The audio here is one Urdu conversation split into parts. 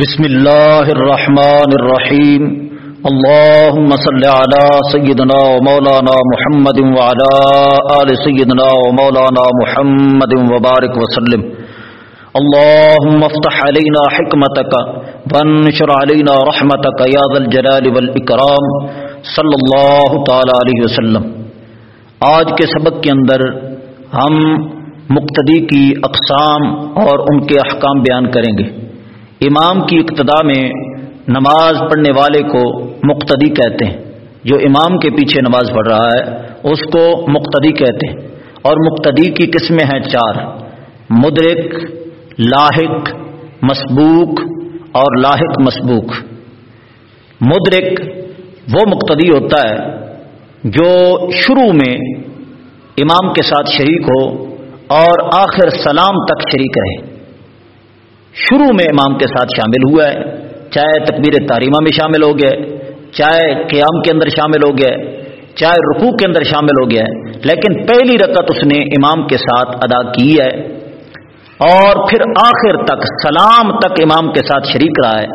بسم اللہ الرحمن الرحیم اللهم صل على سيدنا ومولانا محمد وعلى آل سيدنا ومولانا محمد وبارك وسلم اللهم افتح علينا حكمتك وانشر علينا رحمتك يا ذا الجلال والإكرام صلی اللہ تعالی علیہ وسلم آج کے سبق کے اندر ہم مقتدی کی اقسام اور ان کے احکام بیان کریں گے امام کی اقتدا میں نماز پڑھنے والے کو مقتدی کہتے ہیں۔ جو امام کے پیچھے نماز پڑھ رہا ہے، اس کو مقتدی کہتے ہیں۔ اور مقتدی کی قسمیں ہیں چار۔ مدرک، لاحق، مسبوق اور لاحق مسبوق۔ مدرک وہ مقتدی ہوتا ہے جو شروع میں امام کے ساتھ شریک ہو اور آخر سلام تک شریک رہے۔ شروع میں امام کے ساتھ شامل ہوا ہے۔ چاہے تکبیر تعریمہ میں شامل ہو گیا چاہے قیام کے اندر شامل ہو گیا چاہے رکوع کے اندر شامل ہو گیا ہے لیکن پہلی رکعت اس نے امام کے ساتھ ادا کی ہے۔ اور پھر آخر تک سلام تک امام کے ساتھ شریک رہا ہے۔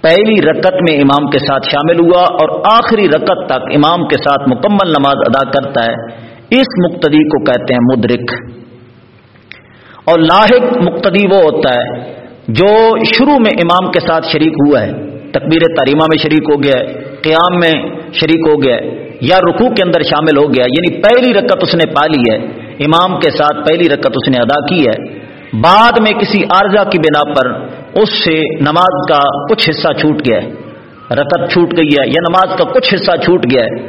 پہلی رکت میں امام کے ساتھ شامل ہوا اور آخری رکت تک امام کے ساتھ مکمل نماز ادا کرتا ہے۔ اس مقتدی کو کہتے ہیں مدرک۔ اور لاحق مقتدی وہ ہوتا ہے جو شروع میں امام کے ساتھ شریک ہوا ہے، تکبیر تعریمہ میں شریک ہو گیا ہے، قیام میں شریک ہو گیا ہے، یا رکوع کے اندر شامل ہو گیا یعنی پہلی رکت اس نے پا لی ہے، امام کے ساتھ پہلی رکت اس نے ادا کی ہے۔ بعد میں کسی عارضہ کی بنا پر اس سے نماز کا کچھ حصہ چھوٹ گیا ہے۔ رکت چھوٹ گئی ہے یا نماز کا کچھ حصہ چھوٹ گیا ہے۔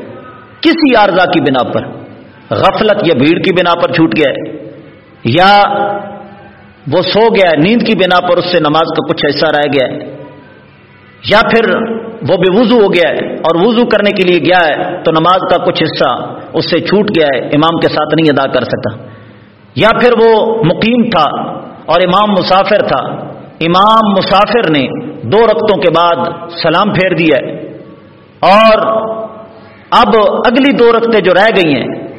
کسی عارضہ کی بنا پر، غفلت یا بھیڑ کی بنا پر چھوٹ گیا ہے۔ یا وہ سو گیا ہے، نیند کی بنا پر اس سے نماز کا کچھ حصہ رہ گیا ہے۔ یا پھر وہ بے وضو ہو گیا ہے اور وضو کرنے کے لیے گیا ہے تو نماز کا کچھ حصہ اس سے چھوٹ گیا ہے، امام کے ساتھ نہیں ادا کر سکا۔ یا پھر وہ مقیم تھا اور امام مسافر تھا۔ امام مسافر نے دو رقطوں کے بعد سلام پھیر دیا ہے۔ اور اب اگلی دو رقطیں جو رہ گئی ہیں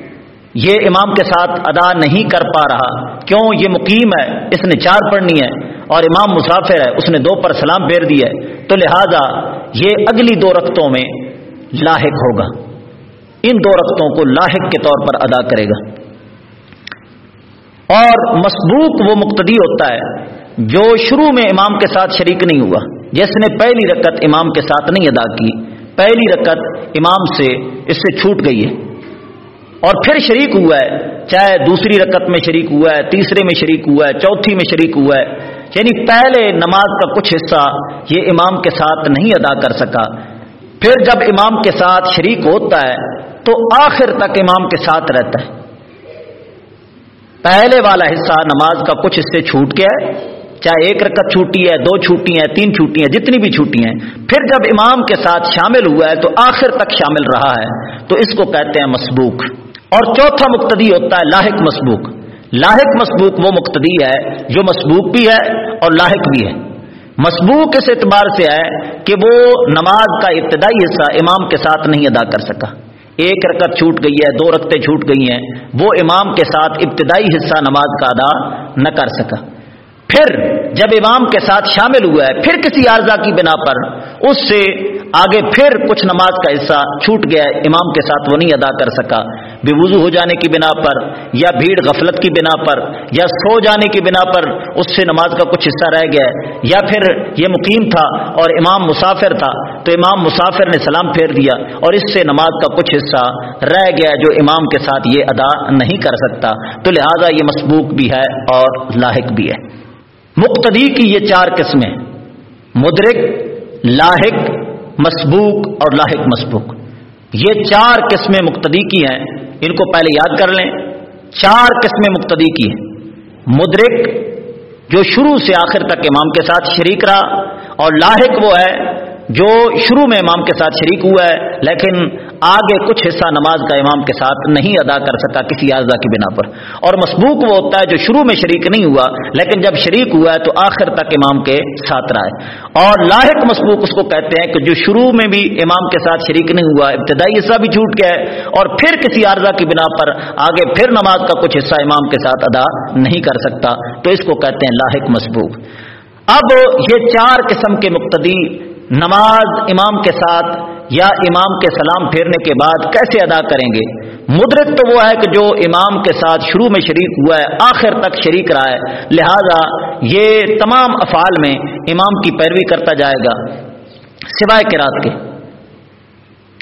یہ امام کے ساتھ ادا نہیں کر پا رہا۔ کیوں؟ یہ مقیم ہے، اس نے چار پڑھنی ہے اور امام مسافر ہے، اس نے دو پر سلام پھیر دی ہے۔ تو لہذا یہ اگلی دو رقطوں میں لاحق ہوگا۔ ان دو رقطوں کو لاحق کے طور پر ادا کرے گا۔ اور مسبوق وہ مقتدی ہوتا ہے جو شروع میں امام کے ساتھ شریک نہیں ہوا، جس نے پہلی رکت امام کے ساتھ نہیں ادا کی۔ پہلی رکت امام سے، اس سے چھوٹ گئی ہے۔ اور پھر شریک ہوا ہے، چاہے دوسری رکت میں شریک ہوا ہے، تیسرے میں شریک ہوا ہے، چوتھی میں شریک ہوا ہے۔ یعنی پہلے نماز کا کچھ حصہ یہ امام کے ساتھ نہیں ادا کر سکا۔ پھر جب امام کے ساتھ شریک ہوتا ہے، تو آخر تک امام کے ساتھ رہتا ہے۔ پہلے والا حصہ نماز کا کچھ حصے چھوٹ گیا ہے۔ چاہے ایک رکت چھوٹی ہے، دو چھوٹی ہیں، تین چھوٹی ہیں، جتنی بھی چھوٹی ہیں۔ پھر جب امام کے ساتھ شامل ہوا ہے، تو آخر تک شامل رہا ہے۔ تو اس کو کہتے ہیں مسبوک اور چوتھا مقتدی ہوتا ہے لاحق مسبوق۔ لاحق مسبوق وہ مقتدی ہے جو مسبوق بھی ہے اور لاحق بھی ہے۔ مسبوق اس اعتبار سے ہے کہ وہ نماز کا ابتدائی حصہ امام کے ساتھ نہیں ادا کر سکا۔ ایک رکت چھوٹ گئی ہے، دو رکتیں چھوٹ گئی ہیں، وہ امام کے ساتھ ابتدائی حصہ نماز کا ادا نہ کر سکا۔ پھر جب امام کے ساتھ شامل ہوا ہے، پھر کسی عارضہ کی بنا پر اس سے آگے پھر کچھ نماز کا حصہ چھوٹ گیا، امام کے ساتھ وہ نہیں ادا کر سکا۔ بے وضو ہو جانے کی بنا پر یا بھیڑ غفلت کی بنا پر یا سو جانے کی بنا پر اس سے نماز کا کچھ حصہ رہ گیا۔ ہے یا پھر یہ مقیم تھا اور امام مسافر تھا، تو امام مسافر نے سلام پھیر دیا اور اس سے نماز کا کچھ حصہ رہ گیا جو امام کے ساتھ یہ ادا نہیں کر سکتا۔ تو لہٰذا یہ مسبوق بھی ہے اور لاحق بھی ہے۔ مقتدی کی یہ چار قسمیں، مدرک، لاحق، مسبوق اور لاحق مسبوق۔ یہ چار قسمیں مقتدی کی ہیں، ان کو پہلے یاد کر لیں۔ چار قسمیں مقتدی کی ہیں، مدرک جو شروع سے آخر تک امام کے ساتھ شریک رہا اور لاحق وہ ہے جو شروع میں امام کے ساتھ شریک ہوا ہے، لیکن آگے کچھ حصہ نماز کا امام کے ساتھ نہیں ادا کر سکا کسی اعضا کی بنا پر۔ اور مسبوق وہ ہوتا ہے جو شروع میں شریک نہیں ہوا، لیکن جب شریک ہوا ہے تو آخر تک امام کے ساتھ رہا ہے۔ اور لاحق مسبوق اس کو کہتے ہیں کہ جو شروع میں بھی امام کے ساتھ شریک نہیں ہوا، ابتدائی حصہ بھی چھوٹ گیا ہے اور پھر کسی عارضہ کی بنا پر آگے پھر نماز کا کچھ حصہ امام کے ساتھ ادا نہیں کر سکتا۔ تو اس کو کہتے ہیں لاحق مسبوق۔ اب یہ چار قسم کے مقتدی نماز امام کے ساتھ یا امام کے سلام پھیرنے کے بعد کیسے ادا کریں گے؟ مدرک تو وہ ہے کہ جو امام کے ساتھ شروع میں شریک ہوا ہے، آخر تک شریک رہا ہے۔ لہذا یہ تمام افعال میں امام کی پیروی کرتا جائے گا، سوائے کراط کے۔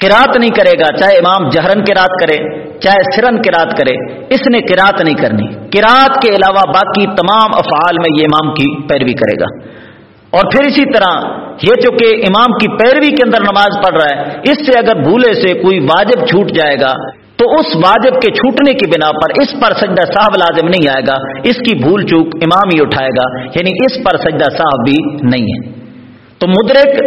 کراط نہیں کرے گا، چاہے امام جہرن کے رات کرے، چاہے سرن کے رات کرے، اس نے کراط نہیں کرنی۔ کراط کے علاوہ باقی تمام افعال میں یہ امام کی پیروی کرے گا۔ اور پھر اسی طرح یہ چونکہ امام کی پیروی کے اندر نماز پڑھ رہا ہے، اس سے اگر بھولے سے کوئی واجب چھوٹ جائے گا، تو اس واجب کے چھوٹنے کی بنا پر اس پر سجدہ صاحب لازم نہیں آئے گا، اس کی بھول چوک امام ہی اٹھائے گا یعنی اس پر سجدہ صاحب بھی نہیں ہے۔ تو مدرک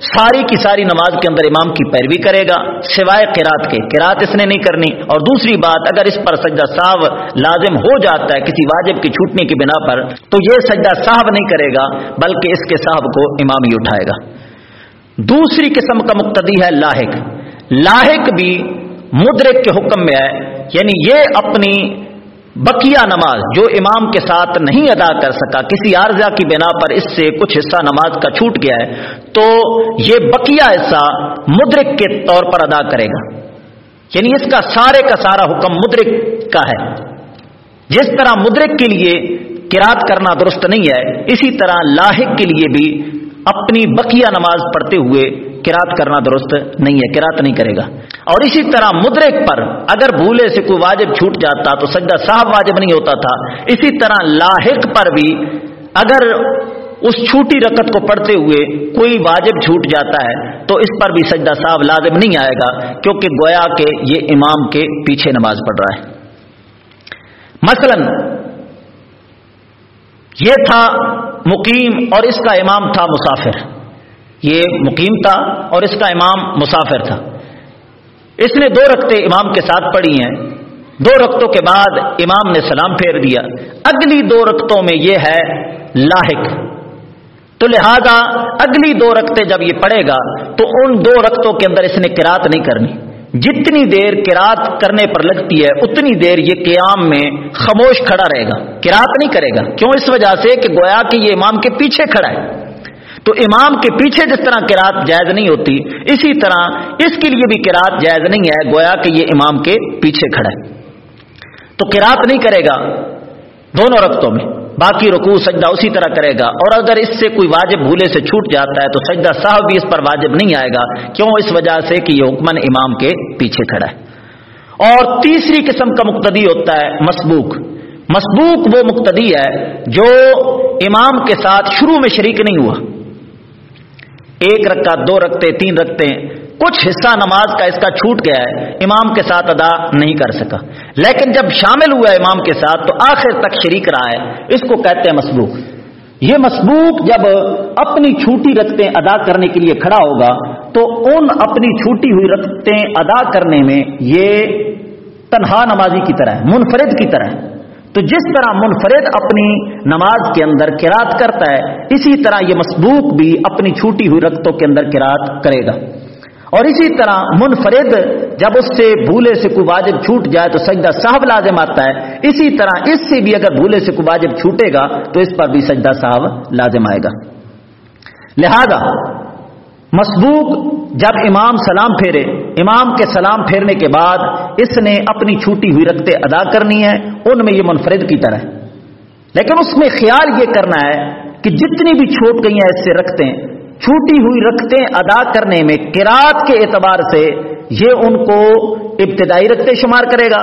ساری کی ساری نماز کے اندر امام کی پیروی کرے گا، سوائے قرات کے۔ قرات اس نے نہیں کرنی۔ اور دوسری بات، اگر اس پر سجدہ صاحب لازم ہو جاتا ہے کسی واجب کی چھوٹنے کی بنا پر، تو یہ سجدہ صاحب نہیں کرے گا، بلکہ اس کے صاحب کو امام ہی اٹھائے گا۔ دوسری قسم کا مقتدی ہے لاحق۔ لاحق بھی مدرک کے حکم میں ہے یعنی یہ اپنی بقیہ نماز جو امام کے ساتھ نہیں ادا کر سکا، کسی عارضہ کی بنا پر اس سے کچھ حصہ نماز کا چھوٹ گیا ہے، تو یہ بقیہ حصہ مدرک کے طور پر ادا کرے گا۔ یعنی اس کا سارے کا سارا حکم مدرک کا ہے۔ جس طرح مدرک کے لیے کراط کرنا درست نہیں ہے، اسی طرح لاحق کے لیے بھی اپنی بقیہ نماز پڑھتے ہوئے کراط کرنا درست نہیں ہے کراط نہیں کرے گا۔ اور اسی طرح مدرک پر اگر بھولے سے کوئی واجب چھوٹ جاتا تو سجدہ صاحب واجب نہیں ہوتا تھا۔ اسی طرح لاحق پر بھی اگر اس چھوٹی رکت کو پڑھتے ہوئے کوئی واجب چھوٹ جاتا ہے تو اس پر بھی سجدہ صاحب لازم نہیں آئے گا، کیونکہ گویا کہ یہ امام کے پیچھے نماز پڑھ رہا ہے۔ مثلا یہ تھا مقیم اور اس کا امام تھا مسافر۔ یہ مقیم تھا اور اس کا امام مسافر تھا۔ اس نے دو رکھتے امام کے ساتھ پڑھی ہیں۔ دو رقطوں کے بعد امام نے سلام پھیر دیا۔ اگلی دو رقطوں میں یہ ہے، لاحق۔ تو لہذا اگلی دو رقطے جب یہ پڑے گا، تو ان دو رقطوں کے اندر اس نے کراط نہیں کرنی۔ جتنی دیر کراط کرنے پر لگتی ہے، اتنی دیر یہ قیام میں خاموش کھڑا رہے گا۔ کراط نہیں کرے گا۔ کیوں؟ اس وجہ سے کہ گویا کہ یہ امام کے پیچھے کھڑا ہے۔ تو امام کے پیچھے جس طرح کراط جائز نہیں ہوتی، اسی طرح اس کے لیے بھی کراط جائز نہیں ہے، گویا کہ یہ امام کے پیچھے کھڑا ہے۔ تو کراط نہیں کرے گا دونوں رقطوں میں، باقی رکوع، سجدہ اسی طرح کرے گا۔ اور اگر اس سے کوئی واجب بھولے سے چھوٹ جاتا ہے تو سجدہ صاحب بھی اس پر واجب نہیں آئے گا، کیوں؟ اس وجہ سے کہ یہ حکمن امام کے پیچھے کھڑا ہے۔ اور تیسری قسم کا مقتدی ہوتا ہے مسبوک مسبوک وہ مقتدی ہے جو امام کے ساتھ شروع میں شریک نہیں ہوا۔ ایک رکھتا دو رکھتے تین رکھتے کچھ حصہ نماز کا اس کا چھوٹ گیا ہے، امام کے ساتھ ادا نہیں کر سکا۔ لیکن جب شامل ہوا ہے امام کے ساتھ، تو آخر تک شریک رہا ہے۔ اس کو کہتے ہیں مسبوق۔ یہ مسبوق جب اپنی چھوٹی رکھتے ادا کرنے کے لیے کھڑا ہوگا، تو ان اپنی چھوٹی ہوئی رکھتے ادا کرنے میں یہ تنہا نمازی کی طرح ہے، منفرد کی طرح ہے۔ تو جس طرح منفرد اپنی نماز کے اندر کراط کرتا ہے، اسی طرح یہ مسبوق بھی اپنی چھوٹی ہوئی رقطوں کے اندر کراط کرے گا۔ اور اسی طرح منفرد جب اس سے بھولے سے کوئی واجب چھوٹ جائے تو سجدہ صاحب لازم آتا ہے۔ اسی طرح اس سے بھی اگر بھولے سے کوئی واجب چھوٹے گا تو اس پر بھی سجدہ صاحب لازم آئے گا۔ لہذا مسبوق جب امام سلام پھیرے، امام کے سلام پھیرنے کے بعد اس نے اپنی چھوٹی ہوئی رکھتے ادا کرنی ہے، ان میں یہ منفرد کی طرح لیکن اس میں خیال یہ کرنا ہے کہ جتنی بھی چھوٹ گئی ہیں اس سے رکھتے، چھوٹی ہوئی رکھتے ادا کرنے میں کراط کے اعتبار سے یہ ان کو ابتدائی رکھتے شمار کرے گا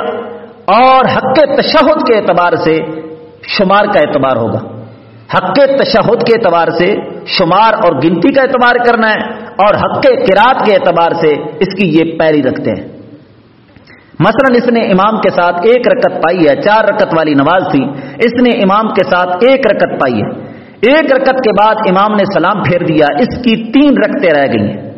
اور حق تشہد کے اعتبار سے شمار کا اعتبار ہوگا۔ حق تشہد کے اعتبار سے شمار اور گنتی کا اعتبار کرنا ہے اور حق قرات کے اعتبار سے اس کی یہ پیری رکھتے ہیں۔ مثلا اس نے امام کے ساتھ ایک رکت پائی ہے، چار رکت والی نماز تھی، اس نے امام کے ساتھ ایک رکت پائی ہے۔ ایک رکت کے بعد امام نے سلام پھیر دیا، اس کی تین رکتے رہ گئی ہیں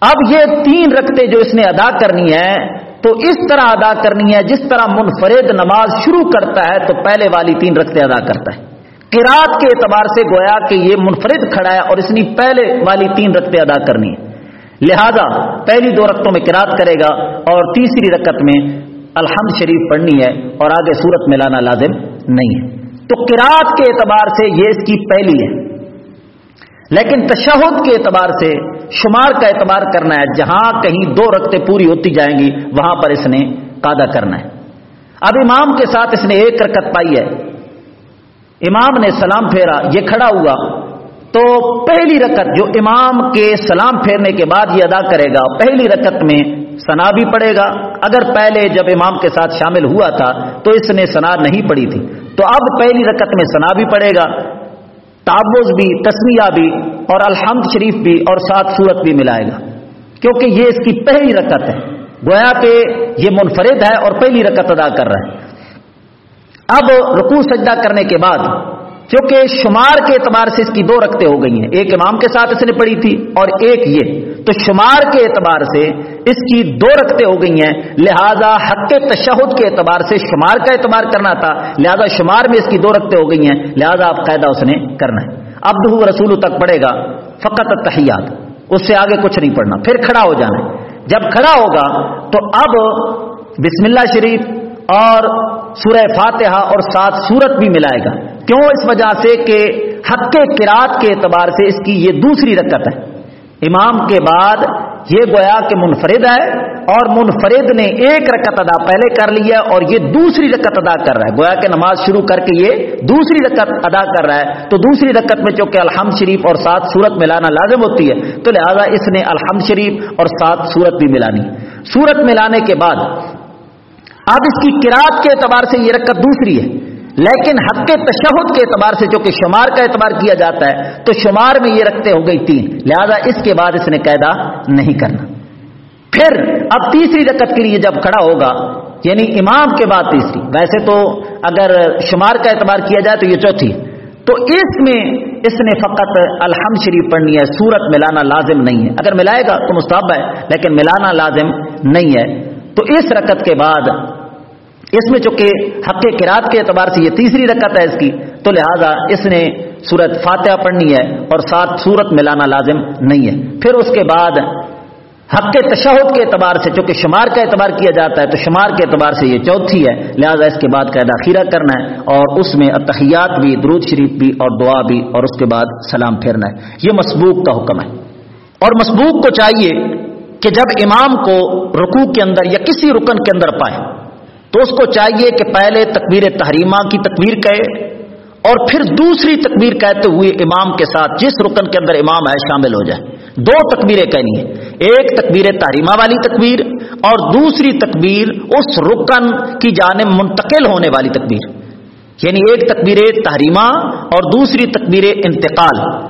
اب یہ تین رکتے جو اس نے ادا کرنی ہے تو اس طرح ادا کرنی ہے جس طرح منفرد نماز شروع کرتا ہے، تو پہلے والی تین رکتے ادا کرتا ہے۔ قرات کے اعتبار سے گویا کہ یہ منفرد کھڑا ہے اور اس نے پہلے والی تین رقطیں ادا کرنی ہے لہذا پہلی دو رقطوں میں قرات کرے گا اور تیسری رقط میں الحمد شریف پڑھنی ہے اور آگے صورت میں لانا لازم نہیں ہے۔ تو قرات کے اعتبار سے یہ اس کی پہلی ہے۔ لیکن تشہد کے اعتبار سے شمار کا اعتبار کرنا ہے۔ جہاں کہیں دو رکھتے پوری ہوتی جائیں گی، وہاں پر اس نے قادہ کرنا ہے۔ اب امام کے ساتھ اس نے ایک رکت پائی ہے۔ امام نے سلام پھیرا، یہ کھڑا ہوا۔ تو پہلی رکت جو امام کے سلام پھیرنے کے بعد یہ ادا کرے گا، پہلی رکت میں سنا بھی پڑے گا۔ اگر پہلے جب امام کے ساتھ شامل ہوا تھا تو اس نے سنا نہیں پڑی تھی۔ تو اب پہلی رکت میں سنا بھی پڑے گا تعوض بھی، تسمیہ بھی اور الحمد شریف بھی اور ساتھ صورت بھی ملائے گا۔ کیونکہ یہ اس کی پہلی رکت ہے۔ گویا کہ یہ منفرد ہے اور پہلی رکت ادا کر رہا ہے۔ اب رکوع سجدہ کرنے کے بعد کیونکہ شمار کے اعتبار سے اس کی دو رکھتے ہو گئی ہیں۔ ایک امام کے ساتھ اس نے پڑھی تھی اور ایک یہ۔ تو شمار کے اعتبار سے اس کی دو رکھتے ہو گئی ہیں۔ لہذا حق تشہد کے اعتبار سے شمار کا اعتبار کرنا تھا۔ لہذا شمار میں اس کی دو رکھتے ہو گئی ہیں۔ لہذا آپ قاعدہ اس نے کرنا ہے۔ اب رسول تک پڑے گا۔ فقط تحیات اس سے آگے کچھ نہیں پڑھنا۔ پھر کھڑا ہو جانا ہے۔ جب کھڑا ہوگا تو اب بسم اللہ شریف اور سورہ فاتحہ اور سات سورت بھی ملائے گا۔ کیوں؟ اس وجہ سے کہ حق کراط کے اعتبار سے اس کی یہ دوسری رکت ہے۔ امام کے بعد یہ گویا کہ منفرد ہے اور منفرد نے ایک رکت ادا پہلے کر لیا اور یہ دوسری رکت ادا کر رہا ہے۔ گویا کہ نماز شروع کر کے یہ دوسری رکت ادا کر رہا ہے۔ تو دوسری رکت میں چونکہ الحمد شریف اور سات سورت ملانا لازم ہوتی ہے، تو لہذا اس نے الحمد شریف اور سات سورت بھی ملانی۔ سورت ملانے کے بعد اب اس کی کراط کے اعتبار سے یہ رکت دوسری ہے۔ لیکن حق تشہد کے اعتبار سے جو کہ شمار کا اعتبار کیا جاتا ہے، تو شمار میں یہ رکھتے ہو گئی تین۔ لہذا اس کے بعد اس نے قیدا نہیں کرنا۔ پھر اب تیسری رکت کے لیے جب کھڑا ہوگا یعنی امام کے بعد تیسری۔ ویسے تو اگر شمار کا اعتبار کیا جائے تو یہ چوتھی۔ تو اس میں اس نے فقط الحمد شریف پڑھنی ہے، سورت ملانا لازم نہیں ہے۔ اگر ملائے گا تو مستحب ہے، لیکن ملانا لازم نہیں ہے۔ تو اس رکت کے بعد اس میں چونکہ حق کراط کے اعتبار سے یہ تیسری رکعت ہے اس کی، تو لہذا اس نے سورت فاتحہ پڑھنی ہے اور ساتھ سورت ملانا لازم نہیں ہے۔ پھر اس کے بعد حق کے تشہد کے اعتبار سے چونکہ شمار کا اعتبار کیا جاتا ہے، تو شمار کے اعتبار سے یہ چوتھی ہے۔ لہذا اس کے بعد قاعدہ خیرہ کرنا ہے اور اس میں اتحیات بھی، درود شریف بھی اور دعا بھی اور اس کے بعد سلام پھیرنا ہے۔ یہ مسبوق کا حکم ہے۔ اور مسبوق کو چاہیے کہ جب امام کو رکوع کے اندر یا کسی رکن کے اندر پائے تو اس کو چاہیے کہ پہلے تکبیر تحریمہ کی تکبیر کہے اور پھر دوسری تکبیر کہتے ہوئے امام کے ساتھ جس رکن کے اندر امام ہے شامل ہو جائے۔ دو تکبیریں کہنی ہیں۔ ایک تکبیر تحریمہ والی تکبیر اور دوسری تکبیر اس رکن کی جانب منتقل ہونے والی تکبیر۔ یعنی ایک تکبیر تحریمہ اور دوسری تکبیر انتقال۔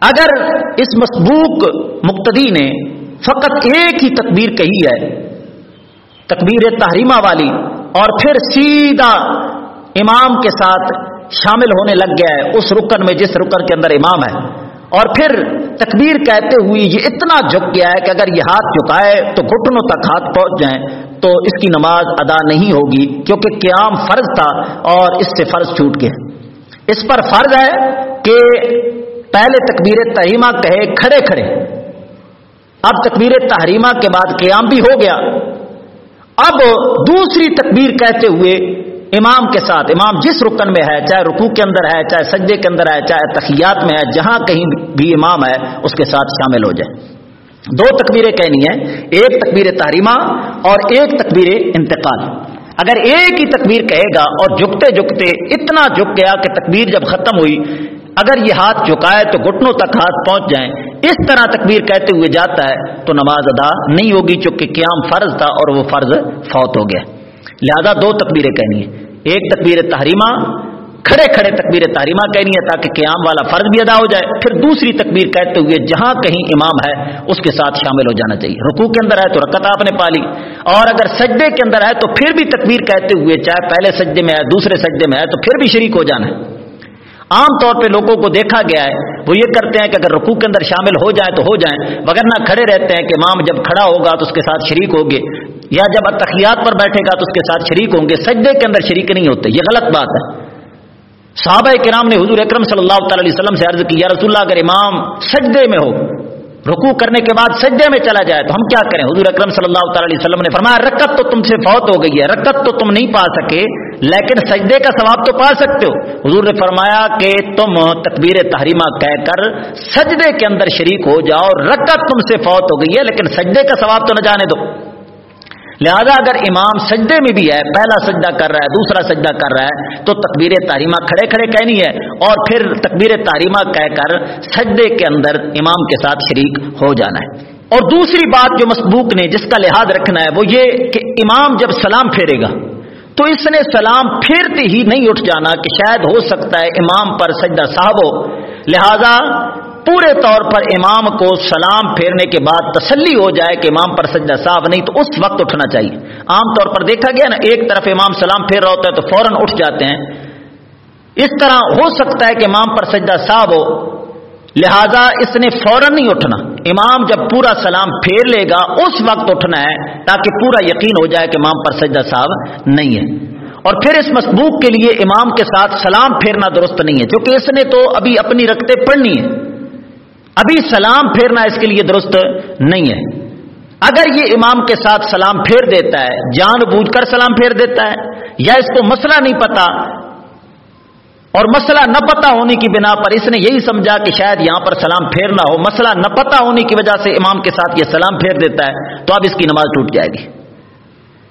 اگر اس مسبوق مقتدی نے فقط ایک ہی تکبیر کہی ہے، تکبیر تحریمہ والی اور پھر سیدھا امام کے ساتھ شامل ہونے لگ گیا ہے، اس رکن میں جس رکن کے اندر امام ہے۔ اور پھر تکبیر کہتے ہوئے یہ اتنا جھک گیا ہے کہ اگر یہ ہاتھ جھکائے تو گھٹنوں تک ہاتھ پہنچ جائیں، تو اس کی نماز ادا نہیں ہوگی، کیونکہ قیام فرض تھا اور اس سے فرض چھوٹ گیا۔ اس پر فرض ہے کہ پہلے تکبیر تحریمہ کہے کھڑے کھڑے۔ اب تکبیر تحریمہ کے بعد قیام بھی ہو گیا۔ اب دوسری تکبیر کہتے ہوئے امام کے ساتھ، امام جس رکن میں ہے، چاہے رکوع کے اندر ہے، چاہے سجدے کے اندر ہے، چاہے تخیات میں ہے، جہاں کہیں بھی امام ہے، اس کے ساتھ شامل ہو جائے۔ دو تکبیریں کہنی ہیں، ایک تکبیر تحریمہ اور ایک تکبیر انتقال۔ اگر ایک ہی تکبیر کہے گا اور جھکتے جھکتے اتنا جھک گیا کہ تکبیر جب ختم ہوئی اگر یہ ہاتھ جھکائے تو گھٹنوں تک ہاتھ پہنچ جائیں۔ اس طرح تکبیر کہتے ہوئے جاتا ہے تو نماز ادا نہیں ہوگی چونکہ قیام فرض تھا اور وہ فرض فوت ہو گیا۔ لہذا دو تکبیریں کہنی ہے ایک تکبیر تحریمہ، کھڑے کھڑے تکبیر تحریمہ کہنی ہے تاکہ قیام والا فرض بھی ادا ہو جائے۔ پھر دوسری تکبیر کہتے ہوئے جہاں کہیں امام ہے، اس کے ساتھ شامل ہو جانا چاہیے۔ رکوع کے اندر ہے تو رکت آپ نے پالی اور اگر سجدے کے اندر ہے تو پھر بھی تکبیر کہتے ہوئے چاہے پہلے سجدے میں ہے، دوسرے سجدے میں ہے تو پھر بھی شریک ہو جانا ہے۔ عام طور پہ لوگوں کو دیکھا گیا ہے، وہ یہ کرتے ہیں کہ اگر رکوع کے اندر شامل ہو جائیں تو ہو جائیں وغیرہ کھڑے رہتے ہیں کہ امام جب کھڑا ہوگا تو اس کے ساتھ شریک ہوگے یا جب اتخیات پر بیٹھے گا تو اس کے ساتھ شریک ہوں گے۔ سجدے کے اندر شریک نہیں ہوتے، یہ غلط بات ہے۔ صحابہ کرام نے حضور اکرم صلی اللہ تعالی وسلم سے عرض کی، یا رسول اللہ، اگر امام سجدے میں ہو رکوع کرنے کے بعد سجدے میں چلا جائے تو ہم کیا کریں؟ حضور اکرم صلی اللہ تعالی وسلم نے فرمایا رکت تو تم سے فوت ہو گئی ہے رکت تو تم نہیں پا سکے، لیکن سجدے کا ثواب تو پا سکتے ہو۔ حضور نے فرمایا کہ تم تکبیر تحریمہ کہہ کر، سجدے کے اندر شریک ہو جاؤ رکت تم سے فوت ہو گئی ہے، لیکن سجدے کا ثواب تو نہ جانے دو۔ لہذا اگر امام سجدے میں بھی ہے، پہلا سجدہ کر رہا ہے، دوسرا سجدہ کر رہا ہے، تو تکبیر تاریمہ کھڑے کھڑے کہنی ہے۔ اور پھر تکبیر تاریمہ کہہ کر سجدے کے اندر امام کے ساتھ شریک ہو جانا ہے۔ اور دوسری بات جو مسبوق نے جس کا لحاظ رکھنا ہے، وہ یہ کہ امام جب سلام پھیرے گا، تو اس نے سلام پھیرتے ہی نہیں اٹھ جانا کہ شاید ہو سکتا ہے امام پر سجدہ صاحب ہو۔ لہذا پورے طور پر امام کو سلام پھیرنے کے بعد تسلی ہو جائے کہ امام پر سجدہ صاحب نہیں، تو اس وقت اٹھنا چاہیے۔ عام طور پر دیکھا گیا نا، ایک طرف امام سلام پھیر رہا ہوتا ہے تو فوراً اٹھ جاتے ہیں۔ اس طرح ہو سکتا ہے کہ امام پر سجدہ صاحب ہو، لہذا اس نے فوراً نہیں اٹھنا۔ امام جب پورا سلام پھیر لے گا، اس وقت اٹھنا ہے تاکہ پورا یقین ہو جائے کہ امام پر سجدہ صاحب نہیں ہے۔ اور پھر اس مسبوق کے لیے امام کے ساتھ سلام پھیرنا درست نہیں ہے کیونکہ اس نے تو ابھی اپنی رکھتے پڑھنی ہے ابھی سلام پھیرنا اس کے لیے درست نہیں ہے۔ اگر یہ امام کے ساتھ سلام پھیر دیتا ہے، جان بوجھ کر سلام پھیر دیتا ہے، یا اس کو مسئلہ نہیں پتا اور مسئلہ نہ پتا ہونے کی بنا پر اس نے یہی سمجھا کہ شاید یہاں پر سلام پھیرنا ہو، مسئلہ نہ پتا ہونے کی وجہ سے امام کے ساتھ یہ سلام پھیر دیتا ہے، تو اب اس کی نماز ٹوٹ جائے گی۔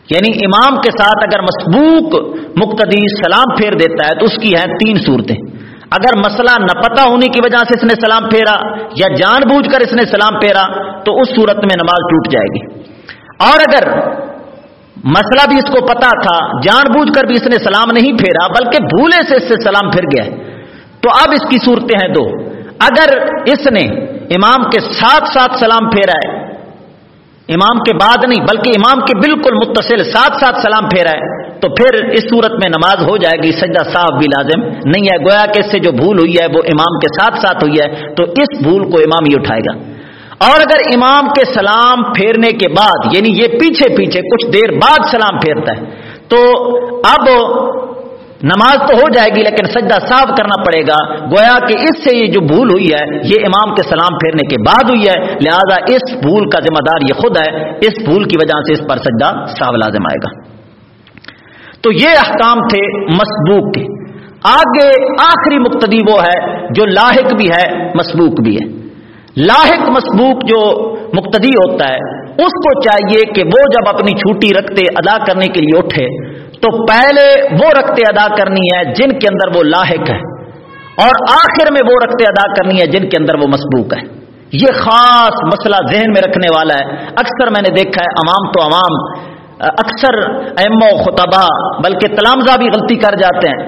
یعنی امام کے ساتھ اگر مسبوق مقتدی سلام پھیر دیتا ہے تو اس کی ہیں تین صورتیں۔ اگر مسئلہ نہ پتا ہونے کی وجہ سے اس نے سلام پھیرا یا جان بوجھ کر اس نے سلام پھیرا، تو اس صورت میں نماز ٹوٹ جائے گی۔ اور اگر مسئلہ بھی اس کو پتا تھا، جان بوجھ کر بھی اس نے سلام نہیں پھیرا، بلکہ بھولے سے اس سے سلام پھر گیا۔ تو اب اس کی صورتیں ہیں دو۔ اگر اس نے امام کے ساتھ ساتھ سلام پھیرا ہے، امام کے بعد نہیں، بلکہ امام کے بالکل متصل ساتھ ساتھ سلام پھیرا ہے تو پھر اس صورت میں نماز ہو جائے گی، سجدہ صاحب بھی لازم نہیں ہے۔ گویا کہ اس سے جو بھول ہوئی ہے، وہ امام کے ساتھ ساتھ ہوئی ہے، تو اس بھول کو امام ہی اٹھائے گا۔ اور اگر امام کے سلام پھیرنے کے بعد یعنی یہ پیچھے پیچھے کچھ دیر بعد سلام پھیرتا ہے، تو اب نماز تو ہو جائے گی، لیکن سجدہ صاف کرنا پڑے گا۔ گویا کہ اس سے یہ جو بھول ہوئی ہے، یہ امام کے سلام پھیرنے کے بعد ہوئی ہے۔ لہذا اس بھول کا ذمہ دار یہ خود ہے، اس بھول کی وجہ سے اس پر سجدہ صاف لازم آئے گا۔ تو یہ احکام تھے مسبوق کے۔ آگے آخری مقتدی وہ ہے جو لاحق بھی ہے، مسبوق بھی ہے۔ لاحق، مسبوق جو مقتدی ہوتا ہے، اس کو چاہیے کہ وہ جب اپنی چھوٹی رکھتے ادا کرنے کے لیے اٹھے، تو پہلے وہ رکھتے ادا کرنی ہے جن کے اندر وہ لاحق ہے۔ اور آخر میں وہ رکھتے ادا کرنی ہے جن کے اندر وہ مسبوق ہے۔ یہ خاص مسئلہ ذہن میں رکھنے والا ہے۔ اکثر میں نے دیکھا ہے، عوام تو عوام اکثر ام و خطبہ بلکہ تلامزہ بھی غلطی کر جاتے ہیں۔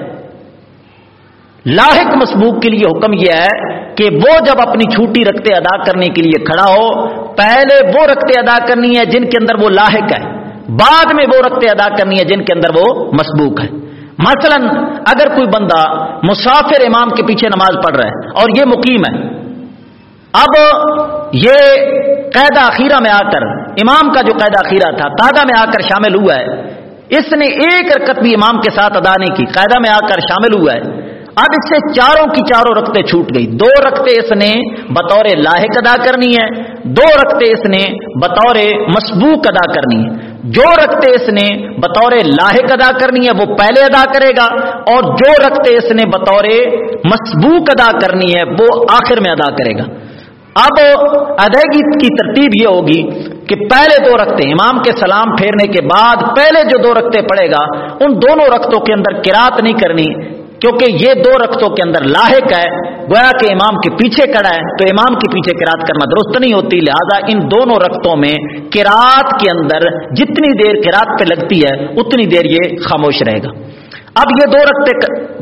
لاحق مسبوق کے لیے حکم یہ ہے کہ وہ جب اپنی چھوٹی رکھتے ادا کرنے کے لیے کھڑا ہو، پہلے وہ رکھتے ادا کرنی ہے جن کے اندر وہ لاحق ہے، بعد میں وہ رکھتے ادا کرنی ہے جن کے اندر وہ مسبوق ہے۔ مثلا اگر کوئی بندہ مسافر امام کے پیچھے نماز پڑھ رہا ہے اور یہ مقیم ہے، اب یہ قیدا اخیرہ میں آ کر امام کا جو قیدا اخیرہ تھا، قاعدہ میں آ کر شامل ہوا ہے۔ اس نے ایک رکت بھی امام کے ساتھ ادا نہیں کی، قاعدہ میں آ کر شامل ہوا ہے۔ اب اس سے چاروں کی چاروں رکھتے چھوٹ گئی۔ دو رکھتے اس نے بطور لاحق ادا کرنی ہے، دو رکھتے اس نے بطور مسبوق ادا کرنی ہے۔ جو رکھتے اس نے بطور لاحق ادا کرنی ہے، وہ پہلے ادا کرے گا، اور جو رکھتے اس نے بطور مسبوق ادا کرنی ہے، وہ آخر میں ادا کرے گا۔ اب ادائیگی کی ترتیب یہ ہوگی کہ پہلے دو رکھتے امام کے سلام پھیرنے کے بعد پہلے جو دو رکھتے پڑے گا، ان دونوں رختوں کے اندر کراط نہیں کرنی، کیونکہ یہ دو رختوں کے اندر لاحق ہے۔ گویا کہ امام کے پیچھے کڑا ہے، تو امام کے پیچھے کراط کرنا درست نہیں ہوتی، لہذا ان دونوں رختوں میں کراط کے اندر جتنی دیر کراط پہ لگتی ہے، اتنی دیر یہ خاموش رہے گا۔ اب یہ دو رکھتے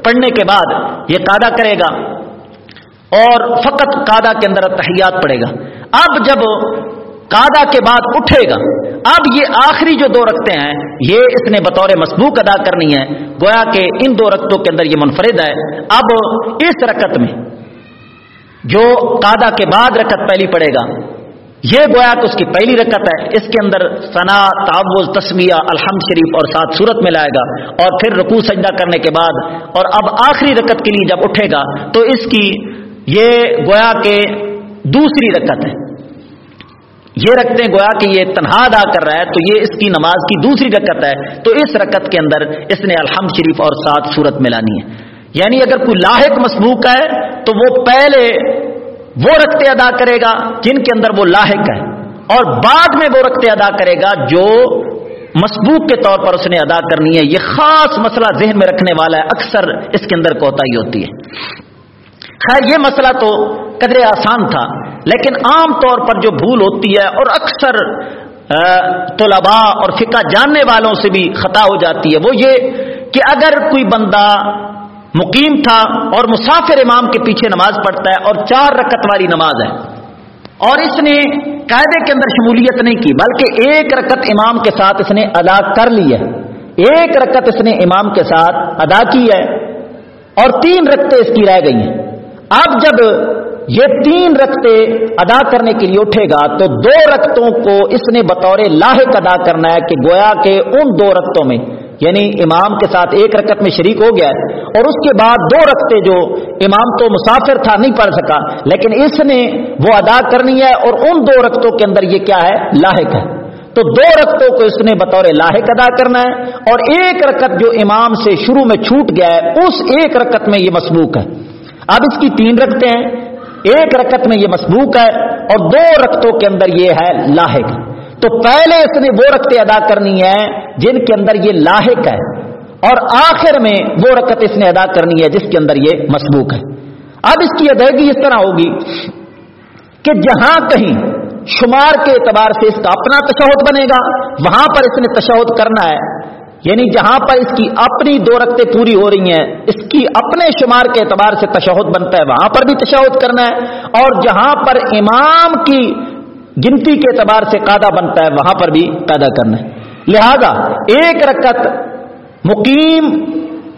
پڑھنے کے بعد یہ قادہ کرے گا، اور فقط قادہ کے اندر تحیات پڑے گا۔ اب جب قادہ کے بعد اٹھے گا۔ اب یہ آخری جو دو رکھتے ہیں، یہ اس نے بطور مسبوق ادا کرنی ہے گویا کہ ان دو رقطوں کے اندر یہ منفرد ہے۔ اب اس رکت میں جو قادہ کے بعد رکت پہلی پڑے گا، یہ گویا کہ اس کی پہلی رکت ہے۔ اس کے اندر ثنا تعوض تسمیہ، الحمد شریف اور ساتھ صورت میں لائے گا۔ اور پھر رکوع سجدہ کرنے کے بعد، اور اب آخری رکت کے لیے جب اٹھے گا، تو اس کی یہ گویا کہ دوسری رکت ہے۔ یہ رکھتے ہیں گویا کہ یہ تنہا ادا کر رہا ہے، تو یہ اس کی نماز کی دوسری رکت ہے، تو اس رکت کے اندر اس نے الحمد شریف اور سات صورت ملانی ہے۔ یعنی اگر کوئی لاحق مسبوق ہے، تو وہ پہلے وہ رکھتے ادا کرے گا جن کے اندر وہ لاحق ہے، اور بعد میں وہ رکھتے ادا کرے گا جو مسبوق کے طور پر اس نے ادا کرنی ہے۔ یہ خاص مسئلہ ذہن میں رکھنے والا ہے، اکثر اس کے اندر کوتا ہی ہوتی ہے۔ خیر، یہ مسئلہ تو قدرے آسان تھا۔ لیکن عام طور پر جو بھول ہوتی ہے اور اکثر طلباء اور فقہ جاننے والوں سے بھی خطا ہو جاتی ہے وہ یہ کہ اگر کوئی بندہ مقیم تھا اور مسافر امام کے پیچھے نماز پڑھتا ہے اور چار رکت والی نماز ہے اور اس نے قاعدے کے اندر شمولیت نہیں کی، بلکہ ایک رکت امام کے ساتھ اس نے ادا کر لی ہے۔ ایک رکت اس نے امام کے ساتھ ادا کی ہے اور تین رکتیں اس کی رہ گئی ہیں۔ اب جب یہ تین رکھتے ادا کرنے کے لیے اٹھے گا، تو دو رقطوں کو اس نے بطور لاحق ادا کرنا ہے کہ گویا کے ان دو رقطوں میں یعنی امام کے ساتھ ایک رکت میں شریک ہو گیا ہے، اور اس کے بعد دو رکھتے جو امام تو مسافر تھا نہیں پڑھ سکا، لیکن اس نے وہ ادا کرنی ہے اور ان دو رقطوں کے اندر یہ کیا ہے؟ لاحق ہے۔ تو دو رقطوں کو اس نے بطور لاحق ادا کرنا ہے، اور ایک رکت جو امام سے شروع میں چھوٹ گیا ہے، اس ایک رکت میں یہ مسبوق ہے۔ اب اس کی تین رکھتے ہیں۔ ایک رکت میں یہ مسبوق ہے اور دو رکتوں کے اندر یہ ہے لاحق۔ تو پہلے اس نے وہ رکھتے ادا کرنی ہے جن کے اندر یہ لاحق ہے اور آخر میں وہ رکت اس نے ادا کرنی ہے جس کے اندر یہ مسبوق ہے۔ اب اس کی ادائیگی اس طرح ہوگی کہ جہاں کہیں شمار کے اعتبار سے اس کا اپنا تشہد بنے گا، وہاں پر اس نے تشہد کرنا ہے۔ یعنی جہاں پر اس کی اپنی دو رقطیں پوری ہو رہی ہیں، اس کی اپنے شمار کے اعتبار سے تشہد بنتا ہے، وہاں پر بھی تشہد کرنا ہے، اور جہاں پر امام کی گنتی کے اعتبار سے قادہ بنتا ہے، وہاں پر بھی پیدا کرنا ہے۔ لہذا ایک رکت مقیم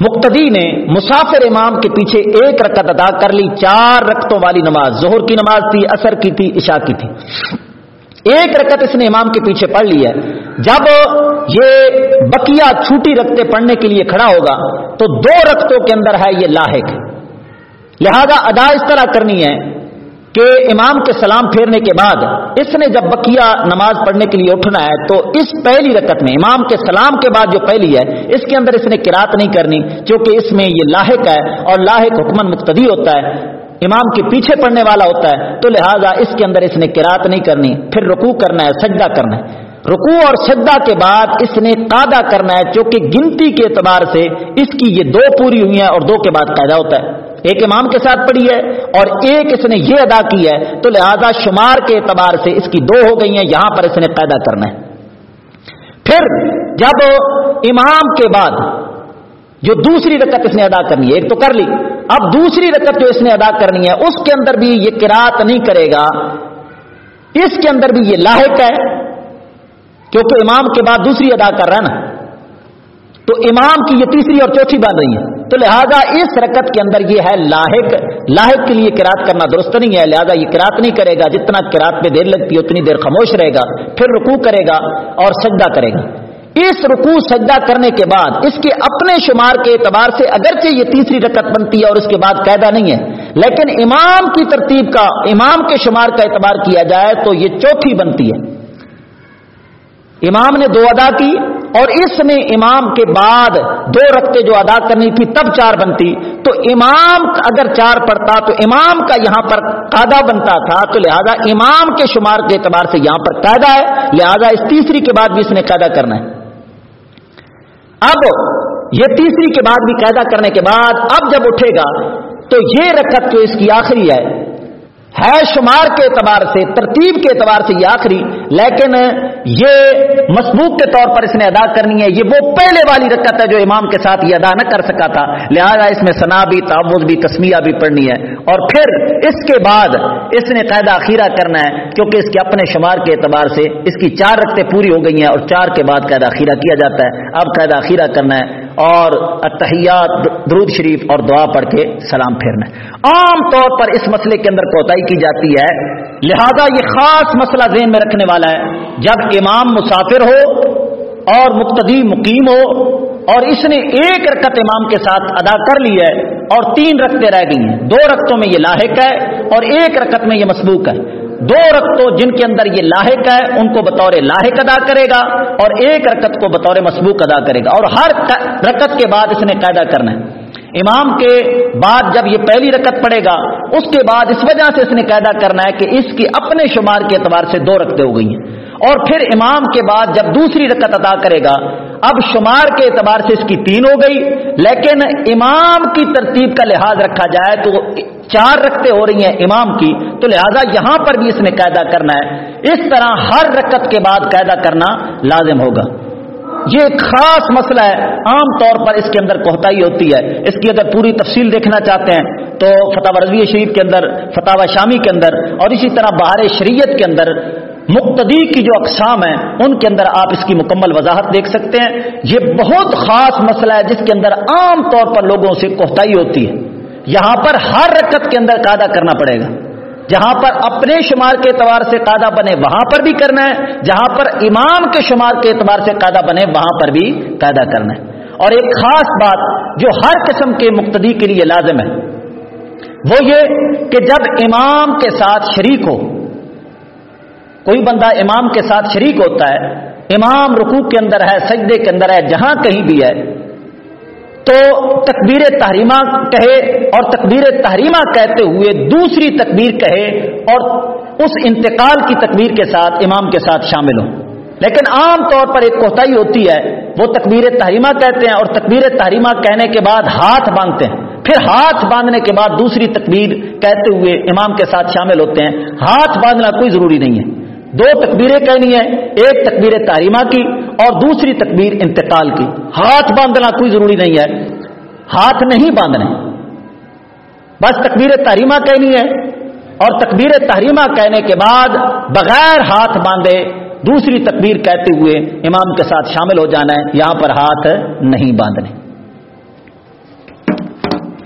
مقتدی نے مسافر امام کے پیچھے ایک رکت ادا کر لی، چار رکتوں والی نماز، ظہر کی نماز تھی اثر کی تھی، عشاء کی تھی۔ ایک رکت اس نے امام کے پیچھے پڑھ لی ہے۔ جب یہ بکیا چھوٹی رکھتے پڑھنے کے لیے کھڑا ہوگا، تو دو رختوں کے اندر ہے یہ لاحق۔ لہذا ادا اس طرح کرنی ہے کہ امام کے سلام پھیرنے کے بعد اس نے جب بکیا نماز پڑھنے کے لیے اٹھنا ہے، تو اس پہلی رکت میں، امام کے سلام کے بعد جو پہلی ہے، اس کے اندر اس نے کراط نہیں کرنی، کیونکہ اس میں یہ لاحق ہے اور لاحق حکمن مقتدی ہوتا ہے۔ امام کے پیچھے پڑنے والا ہوتا ہے، تو لہٰذا اس کے اندر اس نے کراط نہیں کرنی، پھر رکوع کرنا ہے، سجدہ کرنا ہے۔ رکوع اور سجدہ کے بعد اس نے قادہ کرنا ہے چونکہ گنتی کے اعتبار سے اس کی یہ دو پوری ہوئی ہیں اور دو کے بعد قاعدہ ہوتا ہے۔ ایک امام کے ساتھ پڑھی ہے اور ایک اس نے یہ ادا کی ہے، تو لہذا شمار کے اعتبار سے اس کی دو ہو گئی ہیں، یہاں پر اس نے قاعدہ کرنا ہے۔ پھر جب امام کے بعد جو دوسری رکت اس نے ادا کرنی ہے، ایک تو کر لی۔ اب دوسری رکت جو اس نے ادا کرنی ہے، اس کے اندر بھی یہ کراط نہیں کرے گا۔ اس کے اندر بھی یہ لاحق ہے۔ کیونکہ امام کے بعد دوسری ادا کر رہا ہے نا۔ تو امام کی یہ تیسری اور چوتھی بن رہی ہے۔ تو لہذا اس رکت کے اندر یہ ہے لاحق۔ لاحق کے لیے کراط کرنا درست نہیں ہے۔ لہذا یہ کراط نہیں کرے گا۔ جتنا کراط پہ دیر لگتی ہے، اتنی دیر خاموش رہے گا۔ پھر رکوع کرے گا اور سجدہ کرے گا۔ اس رکوع سجدہ کرنے کے بعد اس کے اپنے شمار کے اعتبار سے اگرچہ یہ تیسری رکت بنتی ہے اور اس کے بعد قاعدہ نہیں ہے، لیکن امام کی ترتیب کا، امام کے شمار کا اعتبار کیا جائے تو یہ چوتھی بنتی ہے۔ امام نے دو ادا کی اور اس نے امام کے بعد دو رکھتے جو ادا کرنی تھی تب چار بنتی۔ تو امام اگر چار پڑتا تو امام کا یہاں پر قاعدہ بنتا تھا، تو لہذا امام کے شمار کے اعتبار سے یہاں پر قاعدہ ہے، لہذا اس تیسری کے بعد بھی اس نے قاعدہ کرنا ہے۔ اب یہ تیسری کے بعد بھی قاعدہ کرنے کے بعد اب جب اٹھے گا تو یہ رکعت جو اس کی آخری ہے ہے شمار کے اعتبار سے، ترتیب کے اعتبار سے یہ آخری، لیکن یہ مسبوق کے طور پر اس نے ادا کرنی ہے۔ یہ وہ پہلے والی رکعت ہے جو امام کے ساتھ یہ ادا نہ کر سکا تھا۔ لہذا اس میں سنا بھی تعوض بھی، تسمیہ بھی پڑھنی ہے۔ اور پھر اس کے بعد اس نے قاعدہ اخیرہ کرنا ہے، کیونکہ اس کے اپنے شمار کے اعتبار سے اس کی چار رکھتے پوری ہو گئی ہیں اور چار کے بعد قاعدہ اخیرہ کیا جاتا ہے۔ اب قاعدہ اخیرہ کرنا ہے اور اتحیات درود شریف اور دعا پڑھ کے سلام پھیرنا ہے۔ عام طور پر اس مسئلے کے اندر کوتاہی کی جاتی ہے۔ لہذا یہ خاص مسئلہ ذہن میں رکھنے والا ہے۔ جب امام مسافر ہو اور مقتدی مقیم ہو اور اس نے ایک رکت امام کے ساتھ ادا کر لی ہے اور تین رکھتے رہ گئی ہیں۔ دو رکتوں میں یہ لاحق ہے اور ایک رکت میں یہ مسبوق ہے۔ دو رقطوں جن کے اندر یہ لاحق ہے، ان کو بطور لاحق ادا کرے گا اور ایک رکت کو بطور مسبوق ادا کرے گا۔ اور ہر رکت کے بعد اس نے قاعدہ کرنا ہے۔ امام کے بعد جب یہ پہلی رکت پڑے گا، اس کے بعد اس وجہ سے اس نے قاعدہ کرنا ہے کہ اس کی اپنے شمار کے اعتبار سے دو رکھتے ہو گئی ہیں۔ اور پھر امام کے بعد جب دوسری رکت ادا کرے گا، اب شمار کے اعتبار سے اس کی تین ہو گئی، لیکن امام کی ترتیب کا لحاظ رکھا جائے تو چار رکھتے ہو رہی ہیں امام کی، تو لہذا یہاں پر بھی اس نے قاعدہ کرنا ہے۔ اس طرح ہر رکت کے بعد قاعدہ کرنا لازم ہوگا۔ یہ ایک خاص مسئلہ ہے، عام طور پر اس کے اندر کوہتائی ہوتی ہے۔ اس کی اگر پوری تفصیل دیکھنا چاہتے ہیں، تو فتح رضوی شریف کے اندر، فتح شامی کے اندر اور اسی طرح بہار شریعت کے اندر مقتدی کی جو اقسام ہیں، ان کے اندر آپ اس کی مکمل وضاحت دیکھ سکتے ہیں۔ یہ بہت خاص مسئلہ ہے جس کے اندر عام طور پر لوگوں سے کوہتائی ہوتی ہے۔ یہاں پر ہر رکت کے اندر قاعدہ کرنا پڑے گا۔ جہاں پر اپنے شمار کے اعتبار سے قاعدہ بنے وہاں پر بھی کرنا ہے، جہاں پر امام کے شمار کے اعتبار سے قاعدہ بنے وہاں پر بھی قاعدہ کرنا ہے۔ اور ایک خاص بات جو ہر قسم کے مقتدی کے لیے لازم ہے، وہ یہ کہ جب امام کے ساتھ شریک ہو، کوئی بندہ امام کے ساتھ شریک ہوتا ہے، امام رکوع کے اندر ہے، سجدے کے اندر ہے، جہاں کہیں بھی ہے تو تکبیر تحریمہ کہے اور تکبیر تحریمہ کہتے ہوئے دوسری تکبیر کہے اور اس انتقال کی تکبیر کے ساتھ امام کے ساتھ شامل ہو۔ لیکن عام طور پر ایک کوتاہی ہوتی ہے، وہ تکبیر تحریمہ کہتے ہیں اور تکبیر تحریمہ کہنے کے بعد ہاتھ باندھتے ہیں۔ پھر ہاتھ باندھنے کے بعد دوسری تکبیر کہتے ہوئے امام کے ساتھ شامل ہوتے ہیں۔ ہاتھ باندھنا کوئی ضروری نہیں ہے۔ دو تکبیریں کہنی ہے ایک تکبیر تاریمہ کی اور دوسری تکبیر انتقال کی۔ ہاتھ باندھنا کوئی ضروری نہیں ہے۔ ہاتھ نہیں باندھنے۔ بس تکبیر تحریمہ کہنی ہے۔ اور تکبیر تحریمہ کہنے کے بعد بغیر ہاتھ باندھے دوسری تکبیر کہتے ہوئے امام کے ساتھ شامل ہو جانا ہے۔ یہاں پر ہاتھ نہیں باندھنے۔